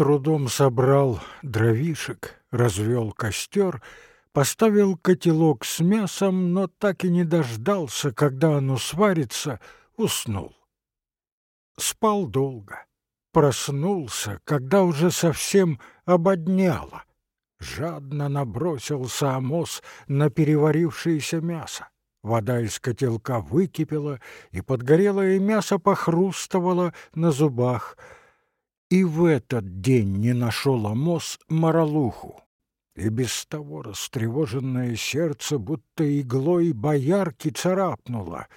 трудом собрал дровишек, развел костер, поставил котелок с мясом, но так и не дождался, когда оно сварится, уснул. Спал долго. Проснулся, когда уже совсем ободняло. Жадно набросился Амос на переварившееся мясо. Вода из котелка выкипела, и подгорелое мясо похрустывало на зубах. И в этот день не нашел Амос моралуху. И без того растревоженное сердце будто иглой боярки царапнуло.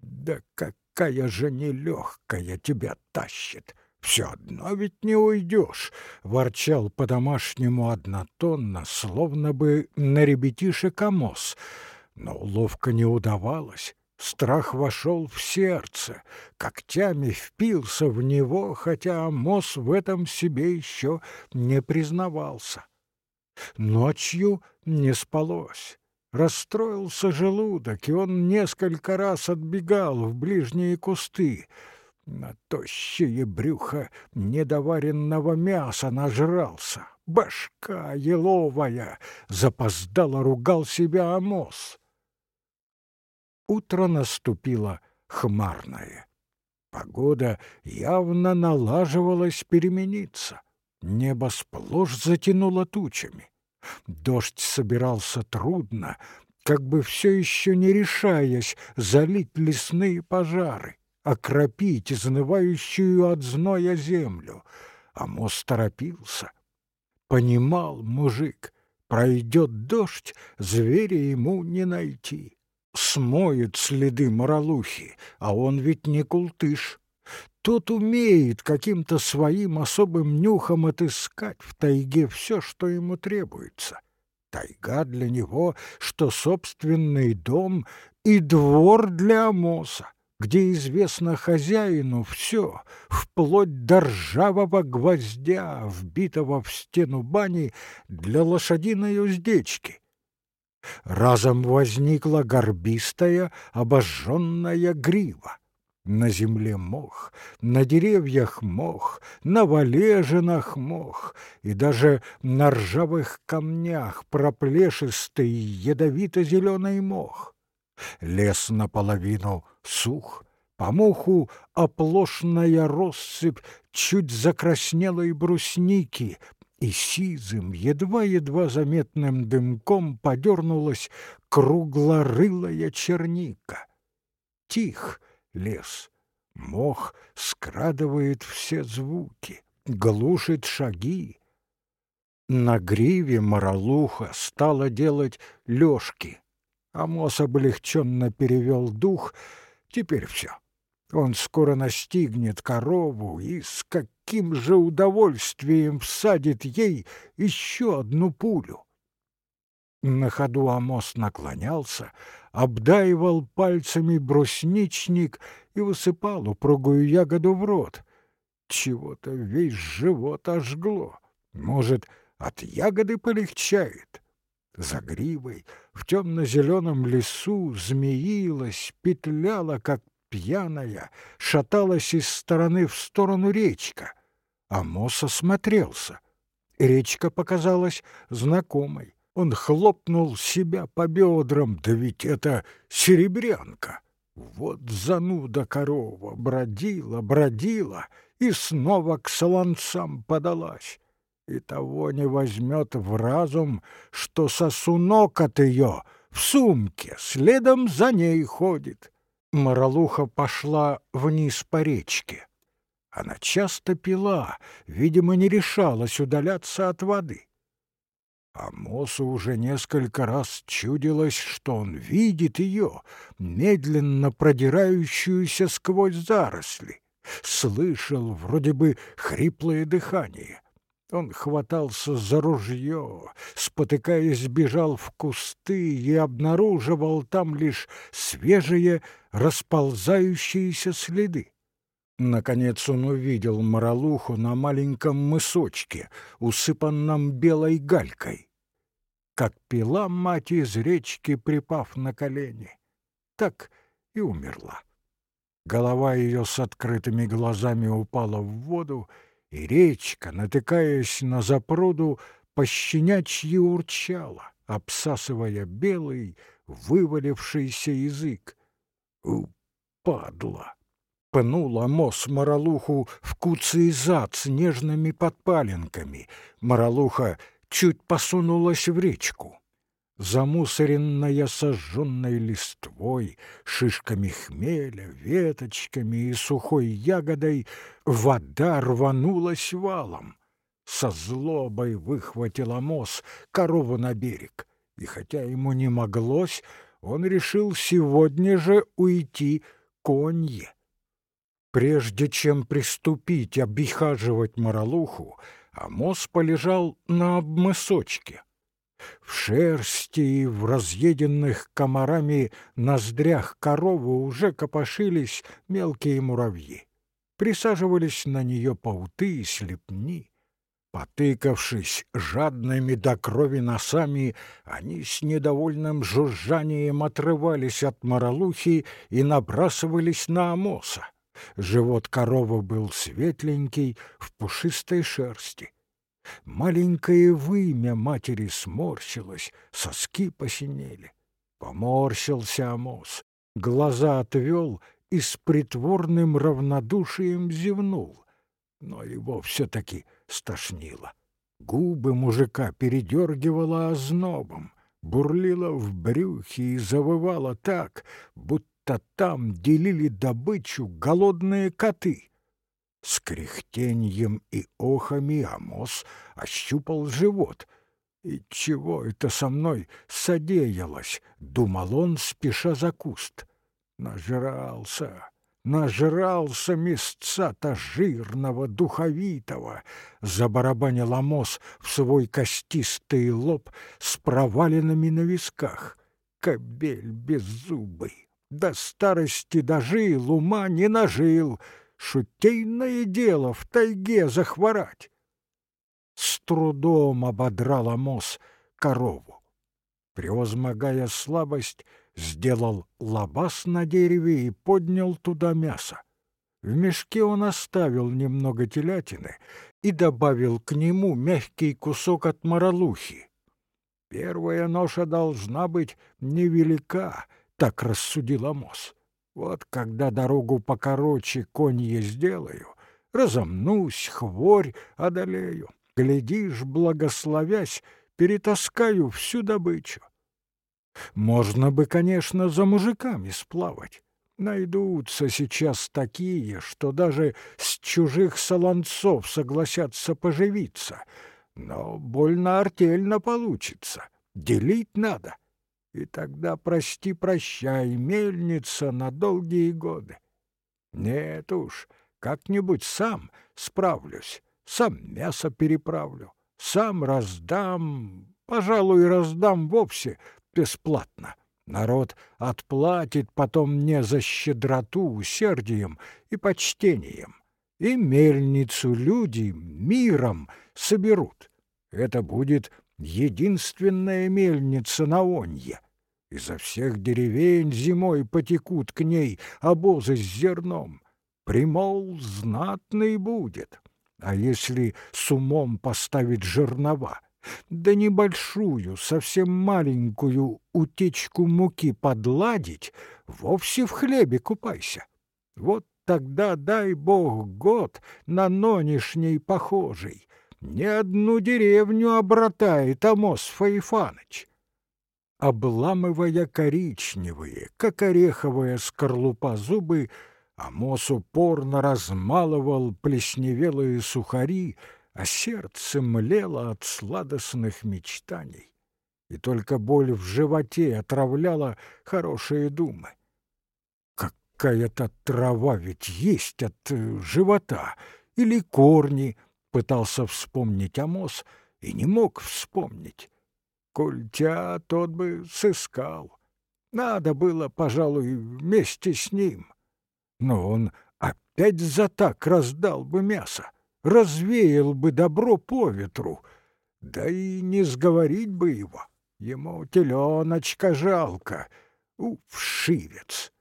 Да какая же нелегкая тебя тащит! Все одно ведь не уйдешь, — ворчал по-домашнему однотонно, словно бы на ребятишек Амос — но уловка не удавалась. Страх вошел в сердце, когтями впился в него, хотя Амос в этом себе еще не признавался. Ночью не спалось. Расстроился желудок, и он несколько раз отбегал в ближние кусты. На тощее брюхо недоваренного мяса нажрался. Башка еловая! Запоздало ругал себя Амос. Утро наступило хмарное. Погода явно налаживалась перемениться. Небо сплошь затянуло тучами. Дождь собирался трудно, как бы все еще не решаясь залить лесные пожары, окропить изнывающую от зноя землю. А мост торопился. Понимал мужик, пройдет дождь, зверя ему не найти смоет следы моралухи, а он ведь не култыш. Тот умеет каким-то своим особым нюхом отыскать в тайге все, что ему требуется. Тайга для него, что собственный дом и двор для Амоса, где известно хозяину все, вплоть до ржавого гвоздя, вбитого в стену бани для лошадиной уздечки — разом возникла горбистая, обожженная грива. На земле мох, на деревьях мох, на валежинах мох, и даже на ржавых камнях проплешистый ядовито-зеленый мох. Лес наполовину сух, по моху оплошная россыпь чуть закраснелой брусники, и сизым, едва-едва заметным дымком подернулась круглорылая черника. Тих лес, мох скрадывает все звуки, глушит шаги. На гриве моралуха стала делать лёжки. Амос облегченно перевел дух. Теперь все. Он скоро настигнет корову и с каким же удовольствием всадит ей еще одну пулю. На ходу Амос наклонялся, обдаивал пальцами брусничник и высыпал упругую ягоду в рот. Чего-то весь живот ожгло. Может, от ягоды полегчает? За гривой в темно-зеленом лесу змеилась, петляла, как пьяная, шаталась из стороны в сторону речка. Амос осмотрелся. Речка показалась знакомой. Он хлопнул себя по бедрам, да ведь это серебрянка. Вот зануда корова бродила, бродила и снова к солонцам подалась. И того не возьмет в разум, что сосунок от ее в сумке следом за ней ходит. Маралуха пошла вниз по речке. Она часто пила, видимо, не решалась удаляться от воды. А Мосу уже несколько раз чудилось, что он видит ее, медленно продирающуюся сквозь заросли. Слышал вроде бы хриплое дыхание. Он хватался за ружье, спотыкаясь, бежал в кусты и обнаруживал там лишь свежие расползающиеся следы. Наконец он увидел моралуху на маленьком мысочке, усыпанном белой галькой. Как пила мать из речки, припав на колени, так и умерла. Голова ее с открытыми глазами упала в воду, и речка, натыкаясь на запруду, пощенячьи урчала, обсасывая белый, вывалившийся язык. У, падла! Пнул Амос Маралуху в куцый зад с нежными подпаленками. Маралуха чуть посунулась в речку. Замусоренная сожженной листвой, шишками хмеля, веточками и сухой ягодой, вода рванулась валом. Со злобой выхватил Амос корову на берег, и хотя ему не моглось, он решил сегодня же уйти конье. Прежде чем приступить обихаживать моралуху, Амос полежал на обмысочке. В шерсти и в разъеденных комарами ноздрях коровы уже копошились мелкие муравьи. Присаживались на нее пауты и слепни. Потыкавшись жадными до крови носами, они с недовольным жужжанием отрывались от моралухи и набрасывались на Амоса. Живот коровы был светленький, в пушистой шерсти. Маленькое вымя матери сморщилось, соски посинели. Поморщился Амос, глаза отвел и с притворным равнодушием зевнул. Но его все-таки стошнило. Губы мужика передергивало ознобом, бурлило в брюхе и завывало так, будто будто там делили добычу голодные коты. С кряхтеньем и охами Амос ощупал живот. «И чего это со мной содеялось?» — думал он, спеша за куст. «Нажрался, нажрался места-то жирного, духовитого!» — забарабанил Амос в свой костистый лоб с проваленными на висках. «Кобель беззубый!» До старости дожил, ума не нажил. Шутейное дело в тайге захворать. С трудом ободрал Амос корову. Превозмогая слабость, сделал лабаз на дереве и поднял туда мясо. В мешке он оставил немного телятины и добавил к нему мягкий кусок от моралухи. Первая ноша должна быть невелика — так рассудил Амос. Вот когда дорогу покороче конье сделаю, разомнусь, хворь одолею. Глядишь, благословясь, перетаскаю всю добычу. Можно бы, конечно, за мужиками сплавать. Найдутся сейчас такие, что даже с чужих солонцов согласятся поживиться. Но больно артельно получится. Делить надо. — и тогда прости-прощай, мельница на долгие годы. Нет уж, как-нибудь сам справлюсь, сам мясо переправлю, сам раздам, пожалуй, раздам вовсе бесплатно. Народ отплатит потом мне за щедроту, усердием и почтением. И мельницу люди миром соберут. Это будет единственная мельница на Онье. Изо всех деревень зимой потекут к ней обозы с зерном. Примол знатный будет. А если с умом поставить жернова, да небольшую, совсем маленькую утечку муки подладить, вовсе в хлебе купайся. Вот тогда, дай бог, год на нынешний похожий, ни одну деревню обратает Амос Фаифаныч. Обламывая коричневые, как ореховая скорлупа зубы, Амос упорно размалывал плесневелые сухари, а сердце млело от сладостных мечтаний. И только боль в животе отравляла хорошие думы. Какая-то трава ведь есть от э, живота, или корни — пытался вспомнить Амос и не мог вспомнить. Культя тот бы сыскал. Надо было, пожалуй, вместе с ним. Но он опять за так раздал бы мясо, развеял бы добро по ветру. Да и не сговорить бы его. Ему теленочка жалко. Увшивец.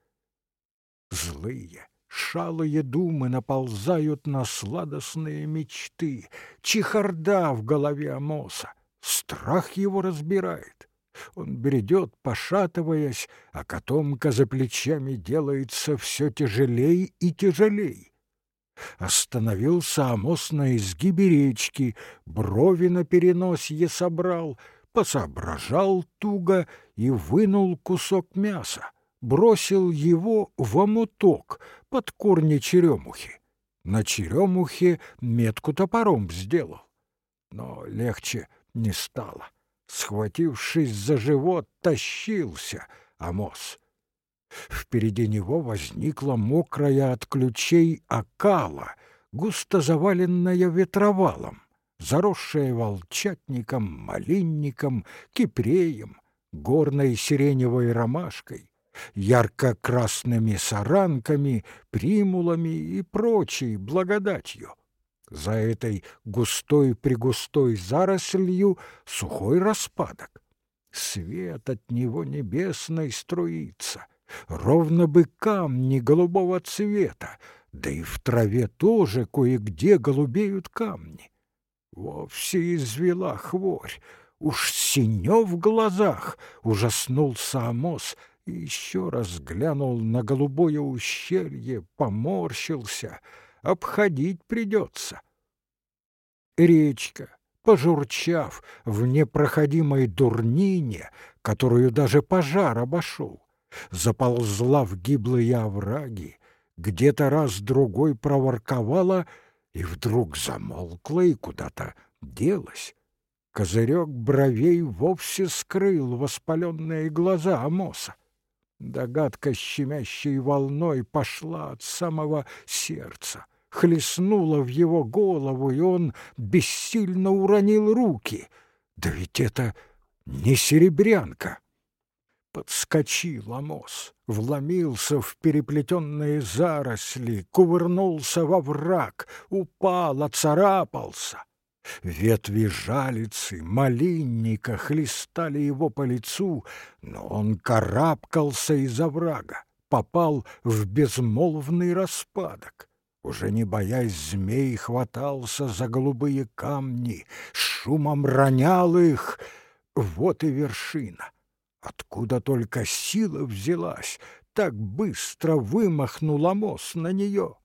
Злые, Шалые думы наползают на сладостные мечты, чехарда в голове Амоса, страх его разбирает. Он бредет, пошатываясь, а котомка за плечами делается все тяжелей и тяжелей. Остановился Амос на изгибе речки, брови на переносье собрал, посоображал туго и вынул кусок мяса, бросил его в омуток под корни черемухи. На черемухе метку топором сделал. Но легче не стало. Схватившись за живот, тащился Амос. Впереди него возникла мокрая от ключей окала, густо заваленная ветровалом, заросшая волчатником, малинником, кипреем, горной сиреневой ромашкой, ярко-красными саранками, примулами и прочей благодатью. За этой густой-пригустой зарослью сухой распадок. Свет от него небесной струится, ровно бы камни голубого цвета, да и в траве тоже кое-где голубеют камни. Вовсе извела хворь, уж синё в глазах, ужаснулся Амос и еще раз глянул на голубое ущелье, поморщился — обходить придется. Речка, пожурчав в непроходимой дурнине, которую даже пожар обошел, заползла в гиблые овраги, где-то раз-другой проворковала и вдруг замолкла и куда-то делась. Козырек бровей вовсе скрыл воспаленные глаза Амоса. Догадка щемящей волной пошла от самого сердца — хлестнула в его голову, и он бессильно уронил руки. Да ведь это не серебрянка. Подскочил Амос, вломился в переплетенные заросли, кувырнулся во враг, упал, оцарапался. Ветви жалицы, малинника хлестали его по лицу, но он карабкался из оврага, попал в безмолвный распадок уже не боясь змей, хватался за голубые камни, шумом ронял их. Вот и вершина. Откуда только сила взялась, так быстро вымахнул Амос на нее.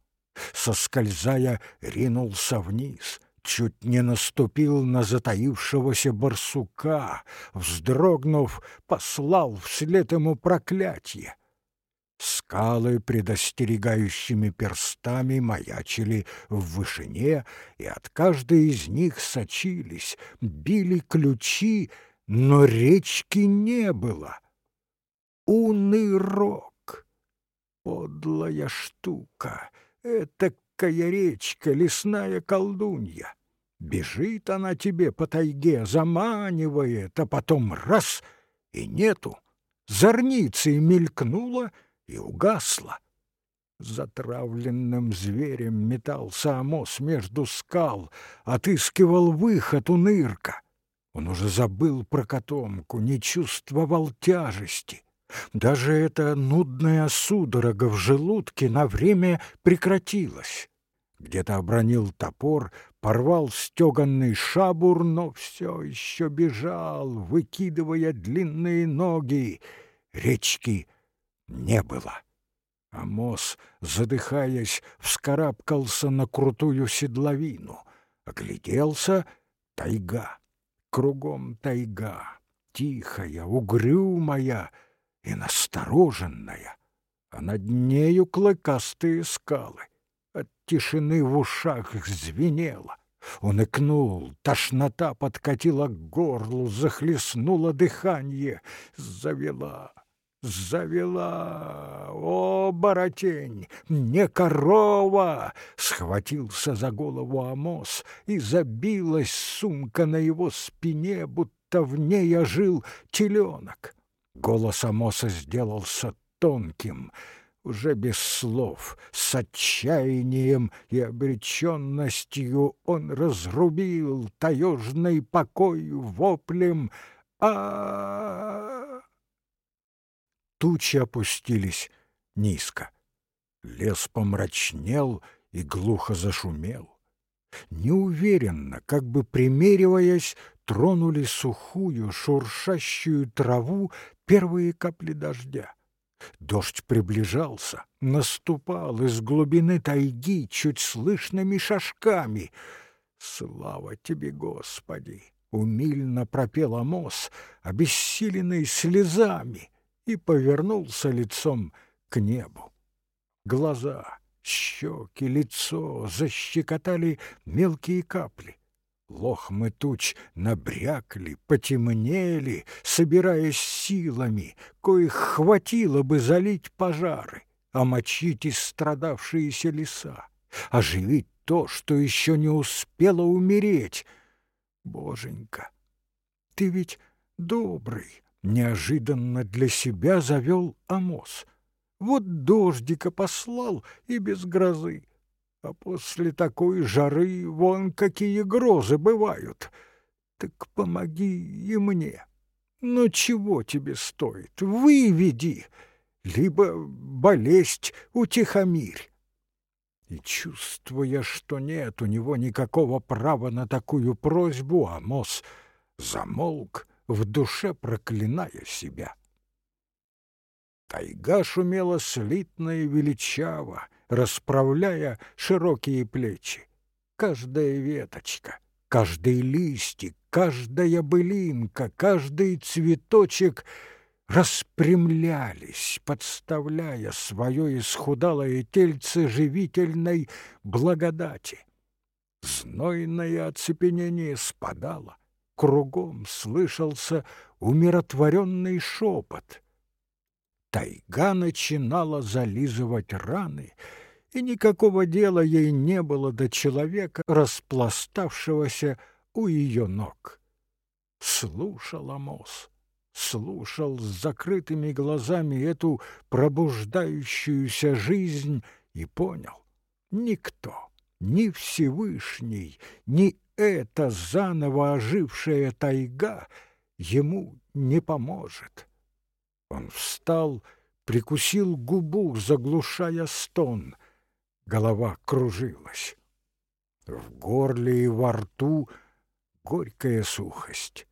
Соскользая, ринулся вниз — чуть не наступил на затаившегося барсука, вздрогнув, послал вслед ему проклятие. Скалы предостерегающими перстами маячили в вышине, и от каждой из них сочились, били ключи, но речки не было. Унырок! Подлая штука! Этакая речка, лесная колдунья! Бежит она тебе по тайге, заманивает, а потом раз — и нету. Зорницей мелькнула — и угасла. Затравленным зверем метался Амос между скал, отыскивал выход у нырка. Он уже забыл про котомку, не чувствовал тяжести. Даже эта нудная судорога в желудке на время прекратилась. Где-то обронил топор, порвал стеганный шабур, но все еще бежал, выкидывая длинные ноги. Речки не было. Амос, задыхаясь, вскарабкался на крутую седловину. Огляделся — тайга. Кругом тайга, тихая, угрюмая и настороженная, а над нею клыкастые скалы. От тишины в ушах звенело. Он икнул, тошнота подкатила к горлу, захлестнула дыхание, завела завела. О, боротень, не корова! Схватился за голову Амос, и забилась сумка на его спине, будто в ней ожил теленок. Голос Амоса сделался тонким, уже без слов, с отчаянием и обреченностью он разрубил таежный покой воплем а Тучи опустились низко. Лес помрачнел и глухо зашумел. Неуверенно, как бы примериваясь, тронули сухую, шуршащую траву первые капли дождя. Дождь приближался, наступал из глубины тайги чуть слышными шажками. Слава тебе, Господи! Умильно пропел Амос, обессиленный слезами, и повернулся лицом к небу. Глаза, щеки, лицо защекотали мелкие капли. Лохмы туч набрякли, потемнели, собираясь силами, коих хватило бы залить пожары, омочить истрадавшиеся леса, оживить то, что еще не успело умереть. Боженька, ты ведь добрый, неожиданно для себя завел Амос. Вот дождика послал и без грозы. А после такой жары вон какие грозы бывают. Так помоги и мне. Но чего тебе стоит? Выведи, либо болезнь утихомирь. И чувствуя, что нет у него никакого права на такую просьбу, Амос замолк, в душе проклиная себя. Тайга шумела слитно и величаво, расправляя широкие плечи. Каждая веточка, каждый листик, каждая былинка, каждый цветочек распрямлялись, подставляя свое исхудалое тельце живительной благодати. Знойное оцепенение спадало, кругом слышался умиротворенный шепот. Тайга начинала зализывать раны — и никакого дела ей не было до человека, распластавшегося у ее ног. Слушал Амос, слушал с закрытыми глазами эту пробуждающуюся жизнь и понял — никто, ни Всевышний, ни эта заново ожившая тайга ему не поможет. Он встал, прикусил губу, заглушая стон — голова кружилась. В горле и во рту горькая сухость.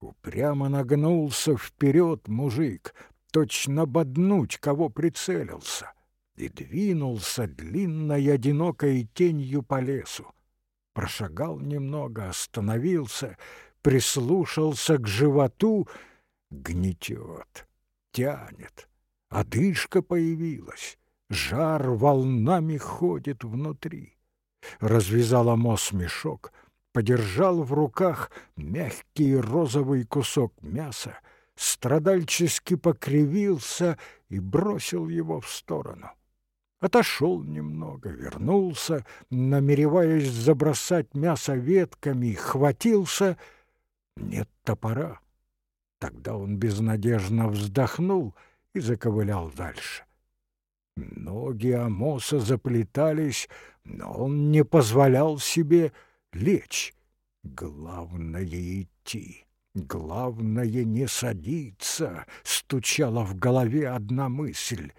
Упрямо нагнулся вперед мужик, точно боднуть, кого прицелился, и двинулся длинной одинокой тенью по лесу. Прошагал немного, остановился, прислушался к животу, гнетет, тянет, одышка появилась жар волнами ходит внутри. Развязал Амос мешок, подержал в руках мягкий розовый кусок мяса, страдальчески покривился и бросил его в сторону. Отошел немного, вернулся, намереваясь забросать мясо ветками, хватился — нет топора. Тогда он безнадежно вздохнул и заковылял дальше. Ноги Амоса заплетались, но он не позволял себе лечь. Главное идти, главное не садиться, стучала в голове одна мысль.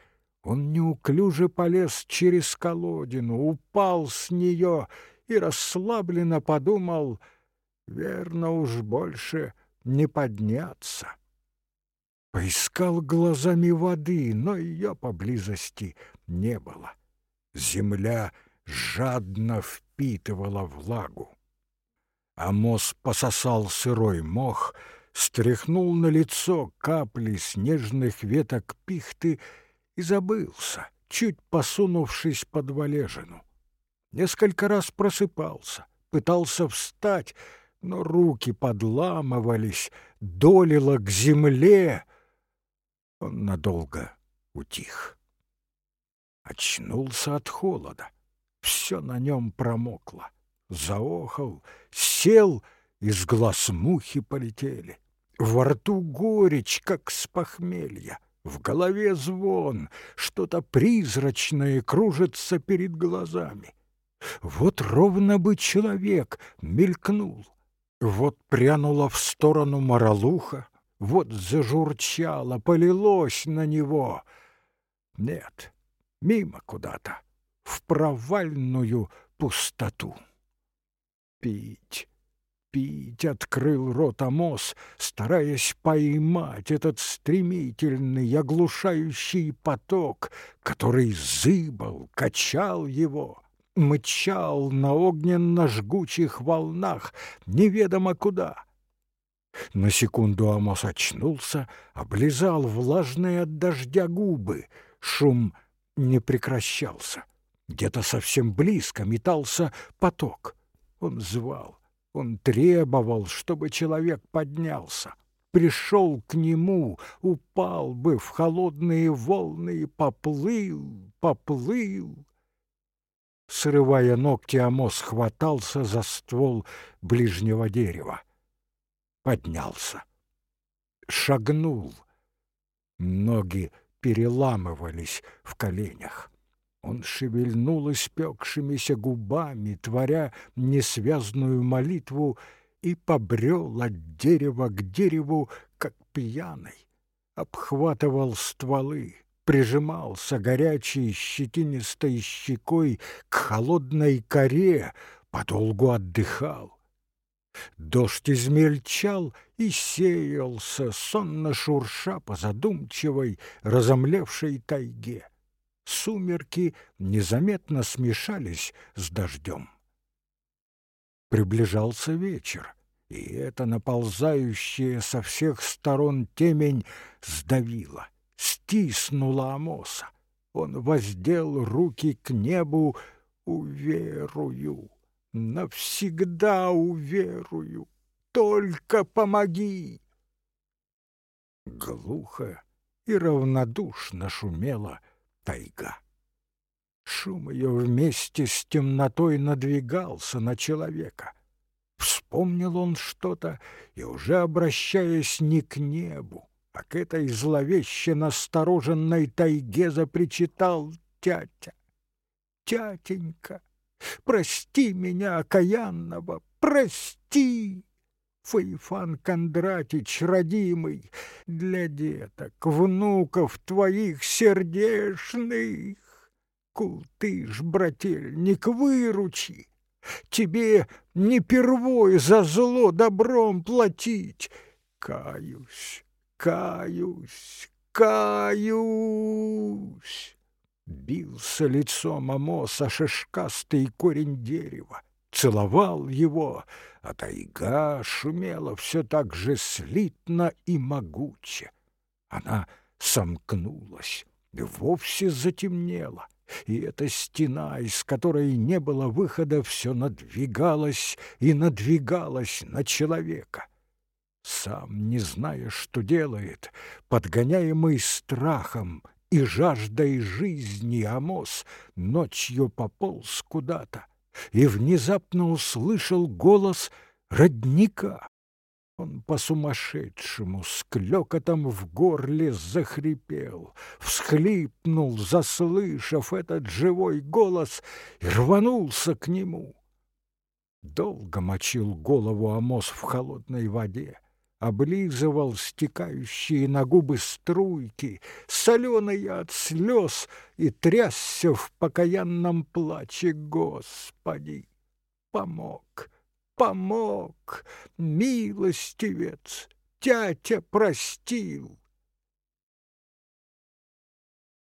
Он неуклюже полез через колодину, упал с нее и расслабленно подумал, верно уж больше не подняться. Поискал глазами воды, но ее поблизости не было. Земля жадно впитывала влагу. Амос пососал сырой мох, стряхнул на лицо капли снежных веток пихты и забылся, чуть посунувшись под валежину. Несколько раз просыпался, пытался встать, но руки подламывались, долило к земле — он надолго утих. Очнулся от холода. Все на нем промокло. Заохал, сел, из глаз мухи полетели. Во рту горечь, как с похмелья. В голове звон, что-то призрачное кружится перед глазами. Вот ровно бы человек мелькнул. Вот прянула в сторону моралуха, вот зажурчало, полилось на него. Нет, мимо куда-то, в провальную пустоту. Пить, пить открыл рот Амос, стараясь поймать этот стремительный, оглушающий поток, который зыбал, качал его, мчал на огненно-жгучих волнах, неведомо куда. На секунду Амос очнулся, облизал влажные от дождя губы. Шум не прекращался. Где-то совсем близко метался поток. Он звал, он требовал, чтобы человек поднялся. Пришел к нему, упал бы в холодные волны и поплыл, поплыл. Срывая ногти, Амос хватался за ствол ближнего дерева. Поднялся. Шагнул. Ноги переламывались в коленях. Он шевельнул испекшимися губами, творя несвязную молитву, и побрел от дерева к дереву, как пьяный. Обхватывал стволы, прижимался горячей щетинистой щекой к холодной коре, подолгу отдыхал. Дождь измельчал и сеялся, сонно шурша по задумчивой, разомлевшей тайге сумерки незаметно смешались с дождем. Приближался вечер, и эта наползающая со всех сторон темень сдавила, стиснула Амоса. Он воздел руки к небу, уверую, навсегда уверую, только помоги. Глухо и равнодушно шумело тайга. Шум ее вместе с темнотой надвигался на человека. Вспомнил он что-то и, уже обращаясь не к небу, а к этой зловеще настороженной тайге запричитал тятя. «Тятенька, прости меня, окаянного, прости!» Фаифан Кондратич, родимый, для деток, внуков твоих сердешных. Култыш, брательник, выручи, тебе не первой за зло добром платить. Каюсь, каюсь, каюсь. Бился лицом Амоса шишкастый корень дерева целовал его, а тайга шумела все так же слитно и могуче. Она сомкнулась, вовсе затемнела, и эта стена, из которой не было выхода, все надвигалась и надвигалась на человека. Сам, не зная, что делает, подгоняемый страхом и жаждой жизни, Амос ночью пополз куда-то, и внезапно услышал голос родника. Он по-сумасшедшему с клёкотом в горле захрипел, всхлипнул, заслышав этот живой голос, и рванулся к нему. Долго мочил голову Амос в холодной воде, облизывал стекающие на губы струйки, соленые от слез, и трясся в покаянном плаче Господи. Помог, помог, милостивец, тятя простил.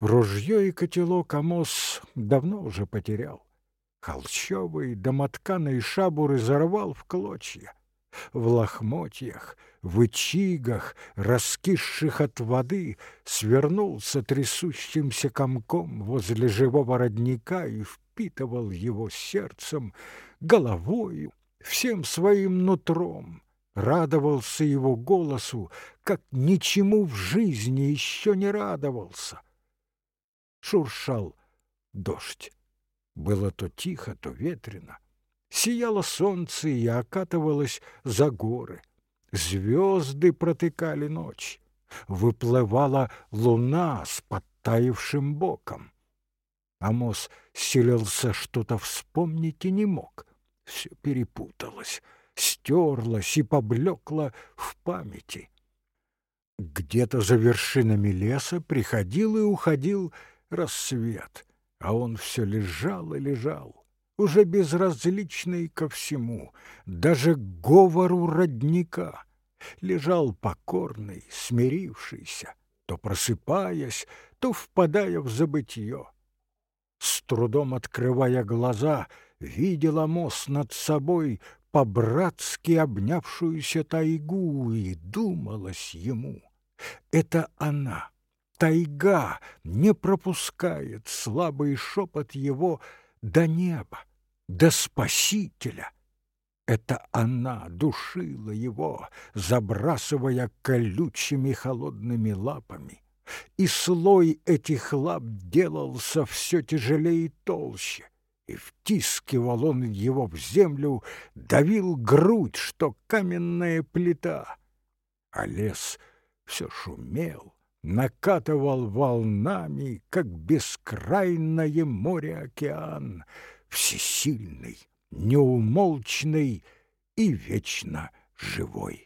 Ружье и котелок Амос давно уже потерял. Холщовый домотканый шабур изорвал в клочья в лохмотьях, в ичигах, раскисших от воды, свернулся трясущимся комком возле живого родника и впитывал его сердцем, головою, всем своим нутром. Радовался его голосу, как ничему в жизни еще не радовался. Шуршал дождь. Было то тихо, то ветрено. Сияло солнце и окатывалось за горы. Звезды протыкали ночь. Выплывала луна с подтаившим боком. Амос селился что-то вспомнить и не мог. Все перепуталось, стерлось и поблекло в памяти. Где-то за вершинами леса приходил и уходил рассвет, а он все лежал и лежал, уже безразличный ко всему, даже говору родника. Лежал покорный, смирившийся, то просыпаясь, то впадая в забытье. С трудом открывая глаза, видела мост над собой по-братски обнявшуюся тайгу, и думалось ему. Это она, тайга, не пропускает слабый шепот его до неба, до Спасителя. Это она душила его, забрасывая колючими холодными лапами. И слой этих лап делался все тяжелее и толще и втискивал он его в землю, давил грудь, что каменная плита. А лес все шумел, накатывал волнами, как бескрайное море-океан, всесильный, неумолчный и вечно живой.